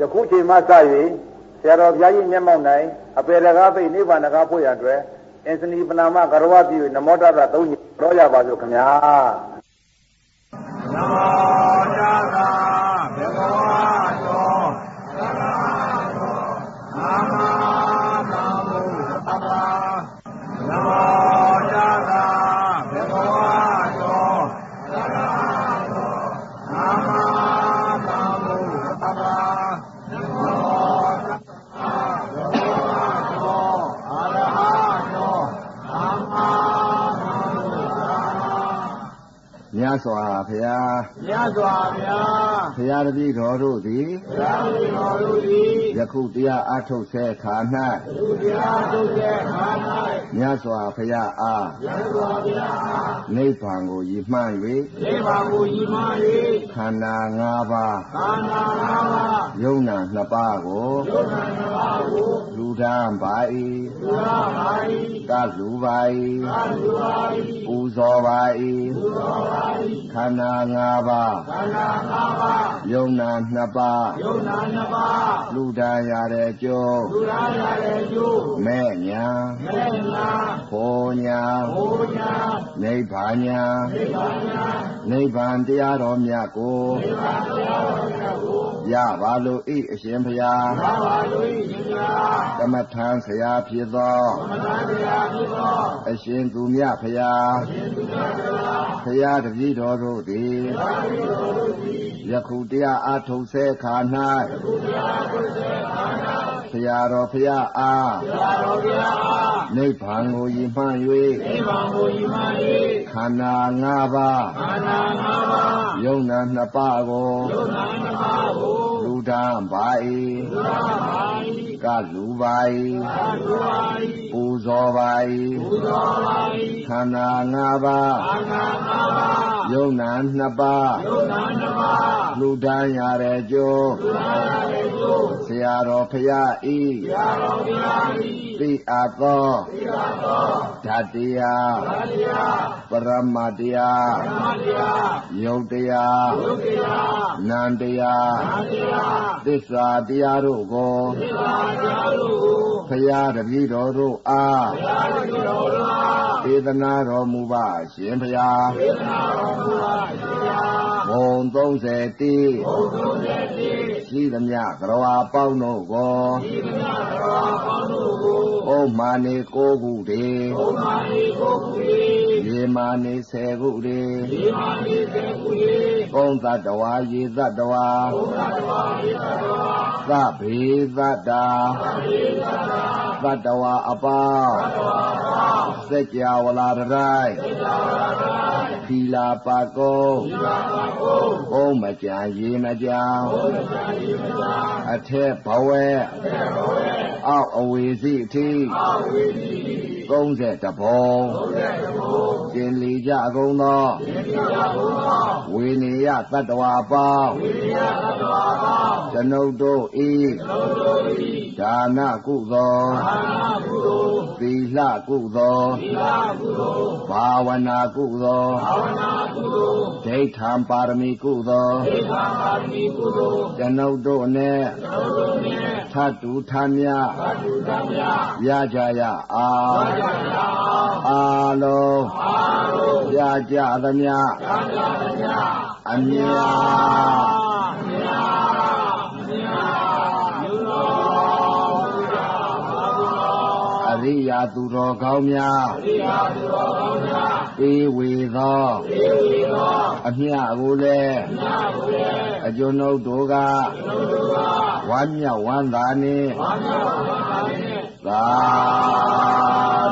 ယခုချိန်မှစ၍ဆရာတော်ဘုရားကြီးမျက်မှောက်၌အပေတကားပိတ်နိဗ္ဗာန်တကားဖို့ရအတွက်အင်စနီပနာမကရဝပြုနမောတတသုံးညတော်ရပါစို့ခင်ဗျာနမောတတဘေဘဝတောသက္ကာတောအာမသာမုသဗ္ဗနမောတတဘေဘဝတောသက္ကာတောအာမသာမုသဗ္ဗနမောတတဘေဘဝတောအာရဟတောအာမသာမုသဗ္ဗ မြ တ်စွာဘုရားမြတ်စွာဘုရားဘုရားတပည့်တော်တို့သည်ဘုရားရှင်တော်တို့သည်ယခုတရားအထုတ်ဆဲခါ၌သူတရားထုတ်တဲ့ခါ၌ မြတ်စွာဘုရားအားမြတ်စွာဘုရားအားနိဗ္ဗာန်ကိုရည်မှန်းနိဗ္ဗာန်ကိုရည်မှန်း၍ခန္ဓာ၅ပါး၍ခန္ဓာ၅ပါးယုံနာနှစ်ပါးကိုယုံနာ၅ပါးကိုလူဒန်းပါ၏သူရပါ၏ကလူပါ၏သာလူပါ၏ပူဇော်ပါ၏သူတော်ပါ၏ခန္ဓာ၅ပါးခန္ဓာ၅ပါးယုံနာနှစ်ပါးယုံနာ၅ပါး လူဒန်းရတဲ့ကျိုးသူရရတဲ့ကျိုးမဲ့ညာမဲ့ညာဘောညာဘုညာနိဗ္ဗာန်ညာနိဗ္ဗာန်ညာနိဗ္ဗာန်တရားတော်မြတ်ကိုနိဗ္ဗာန်တရားတော်မြတ်ကိုရပါလို့ဤအရှင်ဘုရားသာဝတိရှင်ဗျာက မ္မထံဆရာဖြစ်သောသမထတရားဖြစ်သောအရှင်သူမြတ်ဘုရားဘုရားတပည့်တော်တို့သည်ယခုတရားအထုတ်ဆဲခါ၌ဘုရားတော်ဘုရားအားသာတော်ဘုရားအားနိဗ္ဗာန်ကိုရည်မှန်းနိဗ္ဗာန်ကိုယီမှန်၍ခန္ဓာ၅ပါး၍ခန္ဓာ၅ပါးယုံနာနှစ်ပါးကို ယုံနာ၅ပါးကိုလူဒန်းပါသုရပါ၏ကလူပါ၏သာလူပါ၏ပူဇော်ပါ၏ဘု၏သောပါခန္ဓာ၅ပါး၏ ခန္ဓာ၅ပါးယုံနာနှစ်ပါးယုံနာ၅ပါးလူဒန်းရတဲ့ကျိုးသုရရတဲ့ကျိုးဆရာတော်ဖရာဤသာတော်ဘုရား၏သိအပ်သောသီလသောဓာတ်တရားဗတရားပရမတ်တရားဓမ္မတရားယုတ်တရားယုတ်တရားနန္တရားအာတရားသစ္စာတရားတို့ကိုသီလတရားတို့ကိုဖရာတပည့်တော်တို့အားဘုရားတပည့်တော်တို့အား ဒေသနာတော်မူပါရှင်ဖရာဒေသနာတော်မူပါရှင်ဗျာဘုံ30တိဘုံသုံးတဲ့တိရှိသမျှကရဝါပေါင်းတို့ကိုဒီမြတ်တော်ကောင်းတို့ကိုဩမာနေကိုခုတည်းဘုံမာရီကိုကူရီရေမာနေ10ခုတည်းဒီမာရီတဲ့ကူရီကုံသတ္တဝါရေသတ္တဝါဘုရားတော်ရိသတော်သဗ္ဗေသတ္တာသေသတာ သတ္တဝါအပေါင်းတော်ကောင်းစัจ java လာတိုင်းသေသာရတိုင်းသီလာပါကုံဒီပါပါကိုဘုံမကြံရေမကြံဘုရားတရားဒီမသာအထက်ဘဝဲသေဘောရဲ့အောက်အဝေစီအထိ အာဝိသီ30ဘုံဘုရားတော်ကျင်လီကြကုန်သောသေသာဘုရားဝေနေယသတ္တဝါအပေါင်းဝိရိယသတ္တဝါကောင်းကျွန်ုပ်တို့ဤသောတို့ဤဒါနကုသိုလ်အာနာကုသိုလ်သီလကုသိုလ်သီလကုသိုလ်ဘာဝနာကုသိုလ်ဘာဝနာကုသိုလ်ဒိဋ္ဌံပါရမီကုသိုလ်သေသာပါရမီကုသိုလ်ကျွန်ုပ်တို့နဲ့သောတို့နှင့် ထတ်တူထမ်းမြသတ္တုသမြရကြရအာဘာကြရာအောင်အာလုံးအာရုံရကြသမျှသာကြသမြအမြာမြာမြာ ရားအရိယာသူတော်ကောင်းများအရိယာသူတော်ကောင်းများပေဝေသောသေဝေသောအမြကိုလည်းမြာကိုယ်အကျွန်ုပ်တို့ကတို့တို့ကဝမ်းမြောက်ဝမ်းသာနှင့်ဘာမြာဘာသာနှင့်သာဓု